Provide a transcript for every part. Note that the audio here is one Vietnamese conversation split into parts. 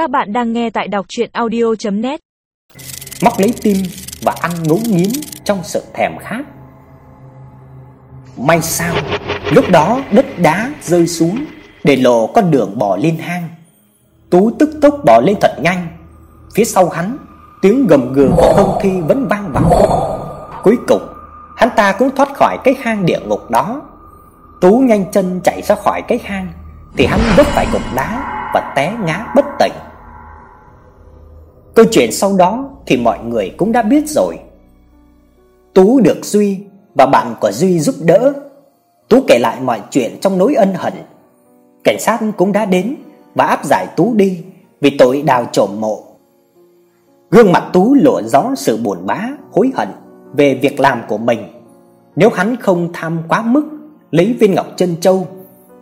Các bạn đang nghe tại đọc chuyện audio.net Móc lấy tim và ăn ngấu nghiến trong sự thèm khát. May sao, Lúc đó đất đá rơi xuống Để lộ con đường bò lên hang. Tú tức tốc bò lên thật nhanh. Phía sau hắn, Tiếng gầm gừ của không thi vẫn vang vọng. Cuối cùng, Hắn ta cũng thoát khỏi cái hang địa ngục đó. Tú nhanh chân chạy ra khỏi cái hang, Thì hắn vấp phải cục đá Và té ngã bất tỉnh. Câu chuyện sau đó Thì mọi người cũng đã biết rồi. Tú được Duy Và bạn của Duy giúp đỡ. Tú kể lại mọi chuyện trong nỗi ân hận. Cảnh sát cũng đã đến Và áp giải Tú đi Vì tội đào trộm mộ. Gương mặt Tú lộ rõ sự buồn bã, Hối hận về việc làm của mình. Nếu hắn không tham quá mức, Lấy viên ngọc chân châu,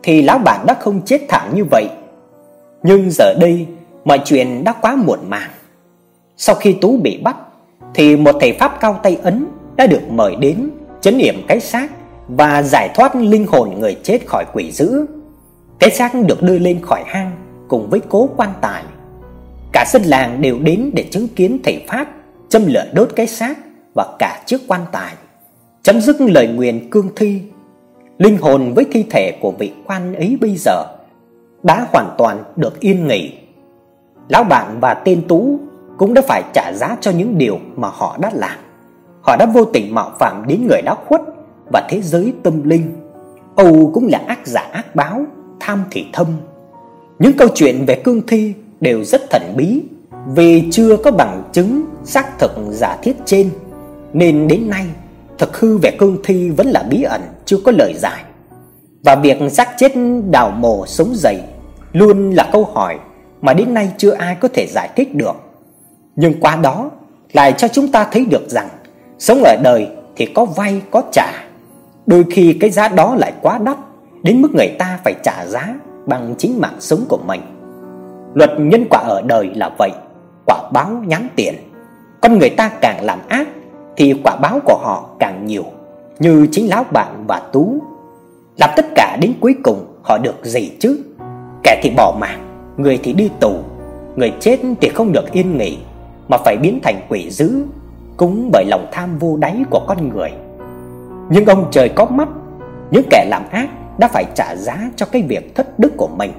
Thì lão bản đã không chết thảm như vậy. Nhưng giờ đây, Mọi chuyện đã quá muộn màng. Sau khi Tú bị bắt, Thì một thầy Pháp cao tay ấn Đã được mời đến Chấn yểm cái xác Và giải thoát linh hồn người chết khỏi quỷ dữ. Cái xác được đưa lên khỏi hang Cùng với cố quan tài. Cả dân làng đều đến để chứng kiến thầy Pháp Châm lửa đốt cái xác Và cả chiếc quan tài, Chấm dứt lời nguyền cương thi. Linh hồn với thi thể của vị quan ấy bây giờ Đã hoàn toàn được yên nghỉ. Lão bạn và tên Tú cũng đã phải trả giá cho những điều mà họ đã làm. Họ đã vô tình mạo phạm đến người đã khuất Và thế giới tâm linh. Âu cũng là ác giả ác báo, Tham thì thâm. Những câu chuyện về cương thi đều rất thần bí, Vì chưa có bằng chứng xác thực giả thiết trên. Nên đến nay, thực hư về cương thi vẫn là bí ẩn, chưa có lời giải. Và việc xác chết đào mồ sống dậy Luôn là câu hỏi mà đến nay chưa ai có thể giải thích được. Nhưng qua đó lại cho chúng ta thấy được rằng Sống ở đời thì có vay, có trả. Đôi khi cái giá đó lại quá đắt, Đến mức người ta phải trả giá bằng chính mạng sống của mình. Luật nhân quả ở đời là vậy, Quả báo nhắn tiền. Con người ta càng làm ác Thì quả báo của họ càng nhiều, Như chính lão bạn và Tú. Làm tất cả đến cuối cùng họ được gì chứ? Kẻ thì bỏ mạng, Người thì đi tù, Người chết thì không được yên nghỉ. Mà phải biến thành quỷ dữ, Cũng bởi lòng tham vô đáy của con người. Nhưng ông trời có mắt, Những kẻ làm ác đã phải trả giá cho cái việc thất đức của mình.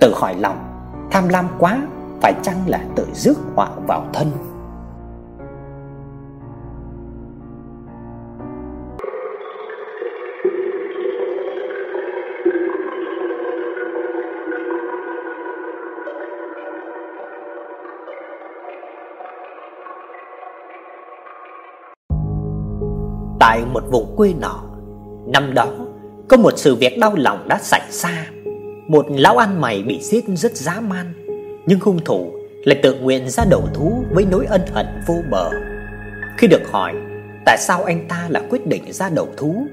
Tự hỏi lòng, Tham lam quá, Phải chăng là tự rước họa vào thân? Tại một vùng quê nọ. Năm đó, Có một sự việc đau lòng đã xảy ra. Một lão ăn mày bị giết rất dã man, Nhưng hung thủ lại tự nguyện ra đầu thú Với nỗi ân hận vô bờ. Khi được hỏi, Tại sao anh ta lại quyết định ra đầu thú?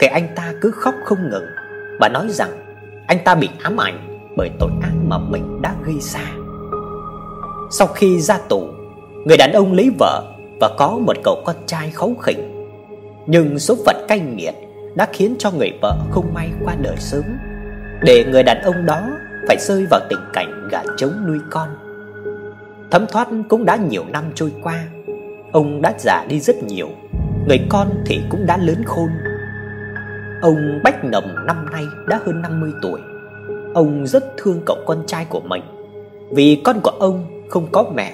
Thì anh ta cứ khóc không ngừng Và nói rằng Anh ta bị ám ảnh Bởi tội ác mà mình đã gây ra. Sau khi ra tù, Người đàn ông lấy vợ Và có một cậu con trai kháu khỉnh nhưng số phận cay nghiệt đã khiến cho người vợ không may qua đời sớm, để người đàn ông đó phải rơi vào tình cảnh gả trống nuôi con. Thấm thoát cũng đã nhiều năm trôi qua, ông đã già đi rất nhiều, người con thì cũng đã lớn khôn. Ông Bách Nầm năm nay đã hơn 50 tuổi. Ông rất thương cậu con trai của mình, vì con của ông không có mẹ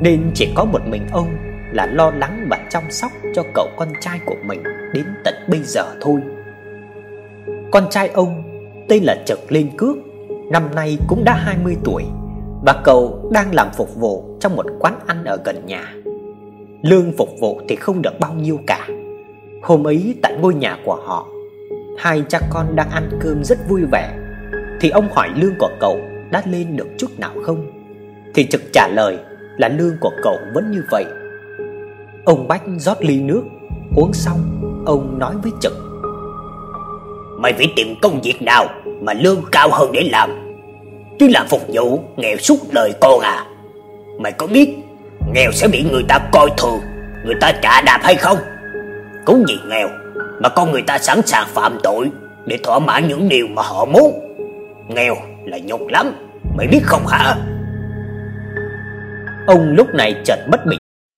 nên chỉ có một mình ông là lo lắng và chăm sóc cho cậu con trai của mình đến tận bây giờ thôi. Con trai ông tên là Trực Lên Cước, năm nay cũng đã 20 tuổi và cậu đang làm phục vụ trong một quán ăn ở gần nhà. Lương phục vụ thì không được bao nhiêu cả. Hôm ấy tại ngôi nhà của họ, hai cha con đang ăn cơm rất vui vẻ thì ông hỏi lương của cậu đã lên được chút nào không? Thì Trực trả lời là lương của cậu vẫn như vậy Ông Bách rót ly nước Uống xong Ông nói với Trực Mày phải tìm công việc nào Mà lương cao hơn để làm. Chứ làm phục vụ nghèo suốt đời con à. Mày có biết Nghèo sẽ bị người ta coi thường Người ta trả đạp hay không? Cũng vì nghèo Mà con người ta sẵn sàng phạm tội Để thỏa mãn những điều mà họ muốn. Nghèo là nhục lắm Mày biết không hả? Ông lúc này chợt bất bình.